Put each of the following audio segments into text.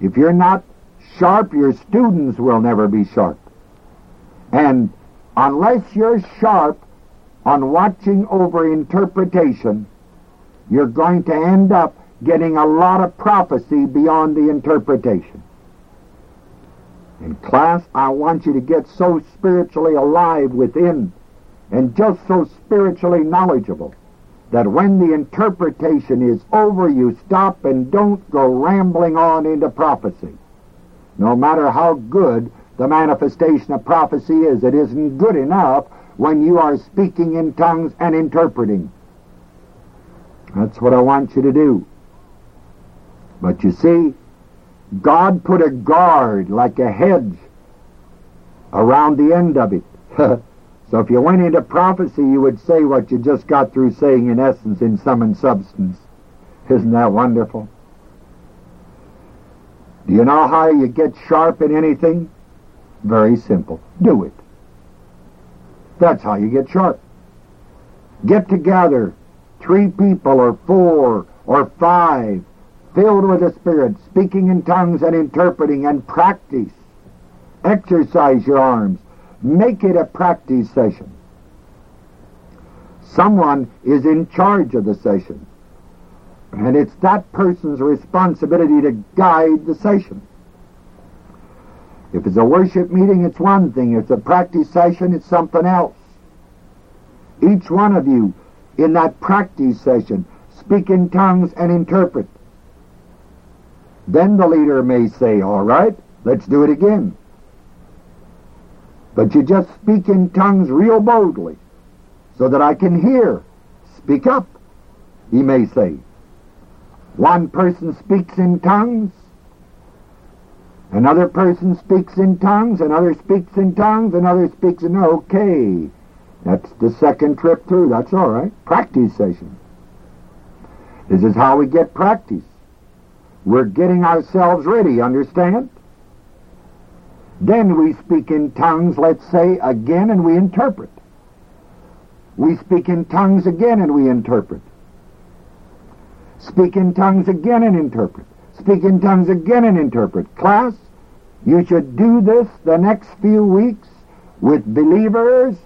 If you're not sharp, your students will never be sharp. And unless you're sharp on watching over interpretation, you're going to end up getting a lot of prophecy beyond the interpretation. In class, I want you to get so spiritually alive within and just so spiritually knowledgeable that when the interpretation is over, you stop and don't go rambling on into prophecy. No matter how good the manifestation of prophecy is, it isn't good enough when you are speaking in tongues and interpreting. That's what I want you to do. But you see, God put a guard like a hedge around the end of it. so if you went into prophecy, you would say what you just got through saying in essence, in sum and substance. Isn't that wonderful? Do you know how you get sharp in anything? Very simple. Do it. That's how you get sharp. Get together, three people or four or five, filled with the Spirit, speaking in tongues and interpreting, and practice. Exercise your arms. Make it a practice session. Someone is in charge of the session. And it's that person's responsibility to guide the session. If it's a worship meeting, it's one thing. If it's a practice session, it's something else. Each one of you in that practice session speak in tongues and interpret. Then the leader may say, all right, let's do it again. But you just speak in tongues real boldly so that I can hear. Speak up, he may say. One person speaks in tongues, another person speaks in tongues, another speaks in tongues, another speaks in... Okay, that's the second trip through. That's all right. Practice session. This is how we get practice. We're getting ourselves ready, understand? Then we speak in tongues, let's say, again, and we interpret. We speak in tongues again and we interpret. Speak in tongues again and interpret. Speak in tongues again and interpret. Class, you should do this the next few weeks with believers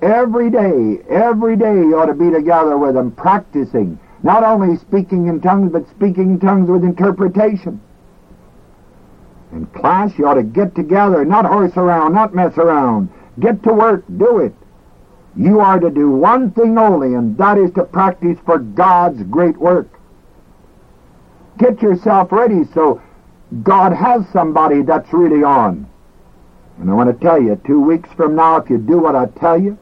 every day. Every day you ought to be together with them practicing not only speaking in tongues, but speaking in tongues with interpretation. In class, you ought to get together, not horse around, not mess around. Get to work, do it. You are to do one thing only, and that is to practice for God's great work. Get yourself ready so God has somebody that's really on. And I want to tell you, two weeks from now, if you do what I tell you,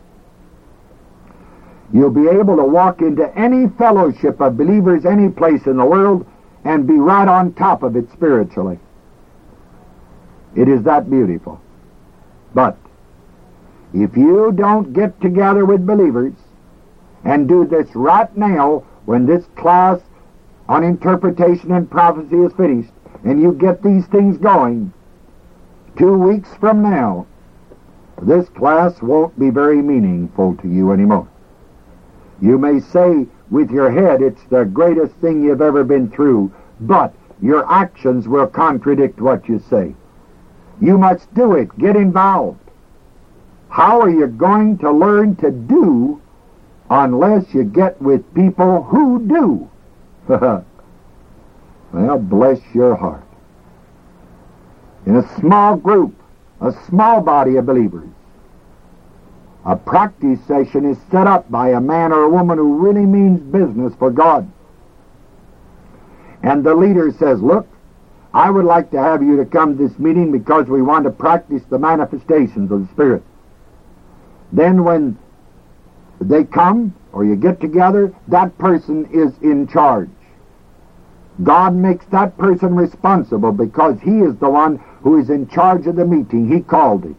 You'll be able to walk into any fellowship of believers any place in the world and be right on top of it spiritually. It is that beautiful. But if you don't get together with believers and do this right now when this class on interpretation and prophecy is finished and you get these things going, two weeks from now, this class won't be very meaningful to you anymore. You may say with your head it's the greatest thing you've ever been through, but your actions will contradict what you say. You must do it. Get involved. How are you going to learn to do unless you get with people who do? well, bless your heart. In a small group, a small body of believers, a practice session is set up by a man or a woman who really means business for God. And the leader says, Look, I would like to have you to come to this meeting because we want to practice the manifestations of the Spirit. Then when they come or you get together, that person is in charge. God makes that person responsible because he is the one who is in charge of the meeting. He called it.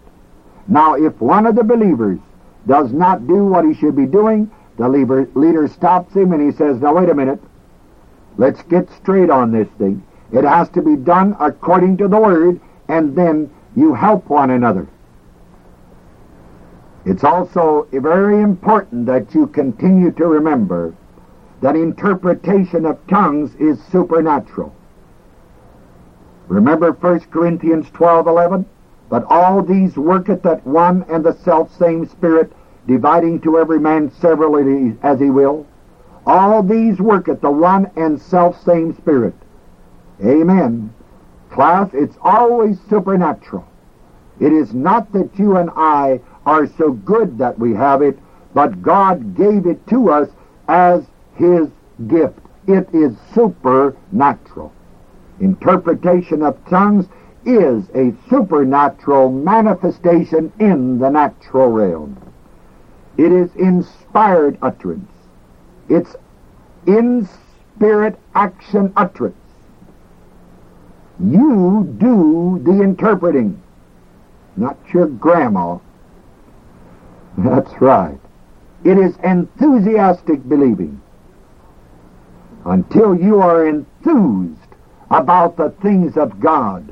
Now, if one of the believers does not do what he should be doing, the leader stops him and he says, Now, wait a minute. Let's get straight on this thing. It has to be done according to the Word, and then you help one another. It's also very important that you continue to remember that interpretation of tongues is supernatural. Remember 1 Corinthians 12:11? But all these worketh at that one and the self same Spirit, dividing to every man severally as he will. All these worketh the one and self same Spirit. Amen. Class, it's always supernatural. It is not that you and I are so good that we have it, but God gave it to us as His gift. It is supernatural. Interpretation of tongues is a supernatural manifestation in the natural realm. It is inspired utterance. It's in spirit action utterance. You do the interpreting, not your grandma. That's right. It is enthusiastic believing. Until you are enthused about the things of God,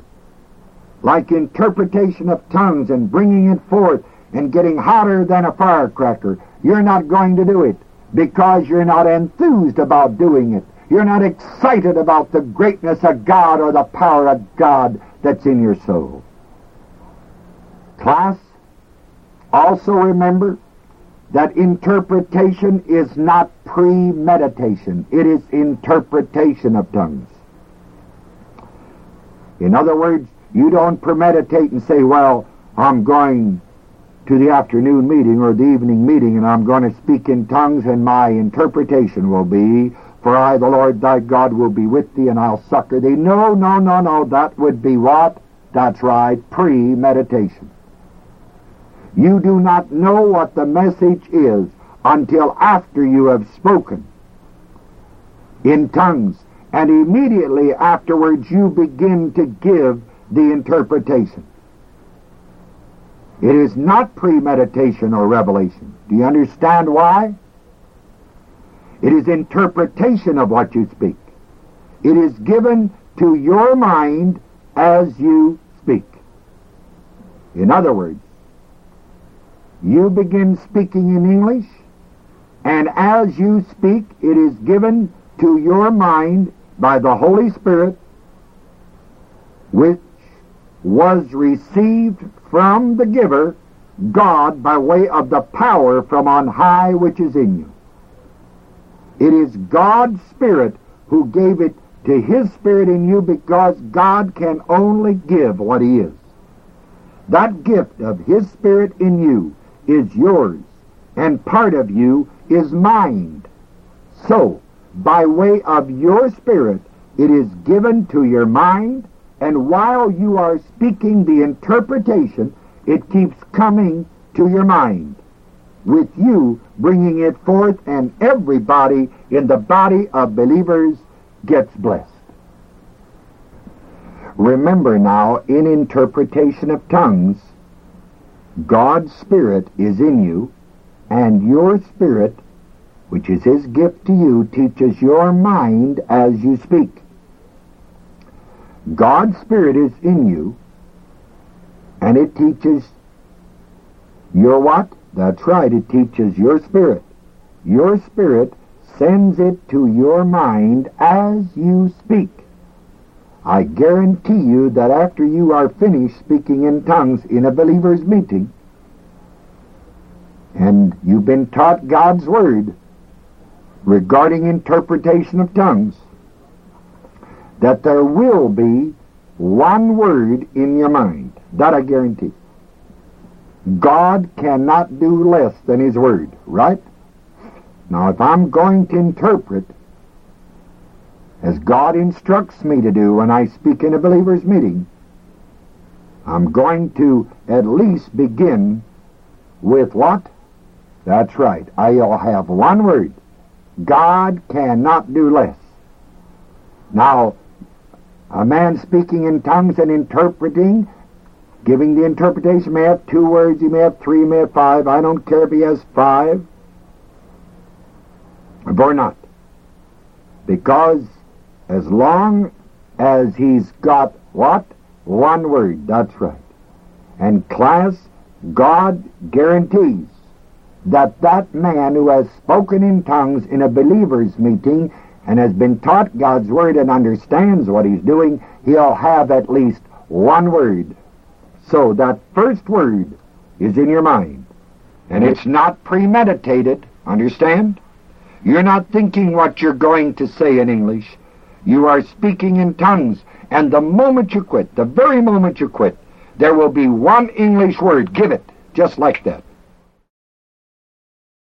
like interpretation of tongues and bringing it forth and getting hotter than a firecracker, you're not going to do it because you're not enthused about doing it. You're not excited about the greatness of God or the power of God that's in your soul. Class, also remember that interpretation is not premeditation. It is interpretation of tongues. In other words, you don't premeditate and say, well, I'm going to the afternoon meeting or the evening meeting and I'm going to speak in tongues and my interpretation will be, for I, the Lord thy God, will be with thee and I'll succor thee. No, no, no, no. That would be what? That's right, premeditation. You do not know what the message is until after you have spoken in tongues. And immediately afterwards you begin to give the interpretation. It is not premeditation or revelation. Do you understand why? It is interpretation of what you speak. It is given to your mind as you speak. In other words, you begin speaking in English, and as you speak, it is given to your mind by the Holy Spirit, which was received from the giver, God, by way of the power from on high which is in you. It is God's Spirit who gave it to His Spirit in you because God can only give what He is. That gift of His Spirit in you is yours, and part of you is mind. So, by way of your spirit, it is given to your mind, and while you are speaking the interpretation, it keeps coming to your mind, with you bringing it forth, and everybody in the body of believers gets blessed. Remember now, in interpretation of tongues, God's Spirit is in you, and your spirit, which is His gift to you, teaches your mind as you speak. God's Spirit is in you, and it teaches your what? That's right, it teaches your spirit. Your spirit sends it to your mind as you speak. I guarantee you that after you are finished speaking in tongues in a believer's meeting, and you've been taught God's Word regarding interpretation of tongues, that there will be one word in your mind. That I guarantee. God cannot do less than His Word, right? Now, if I'm going to interpret as God instructs me to do when I speak in a believer's meeting, I'm going to at least begin with what? That's right. I'll have one word. God cannot do less. Now, a man speaking in tongues and interpreting, giving the interpretation, may have two words, he may have three, he may have five. I don't care if he has five or not. Because as long as he's got what? One word. That's right. And class, God guarantees that that man who has spoken in tongues in a believer's meeting and has been taught God's word and understands what he's doing, he'll have at least one word. So that first word is in your mind. And it's not premeditated, understand? You're not thinking what you're going to say in English. You are speaking in tongues. And the moment you quit, the very moment you quit, there will be one English word. Give it, just like that.